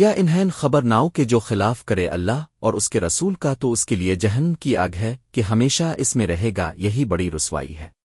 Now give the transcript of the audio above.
کیا انہیں خبر ناؤ کہ جو خلاف کرے اللہ اور اس کے رسول کا تو اس کے لیے جہن کی آگ ہے کہ ہمیشہ اس میں رہے گا، یہی بڑی رسوائی ہے۔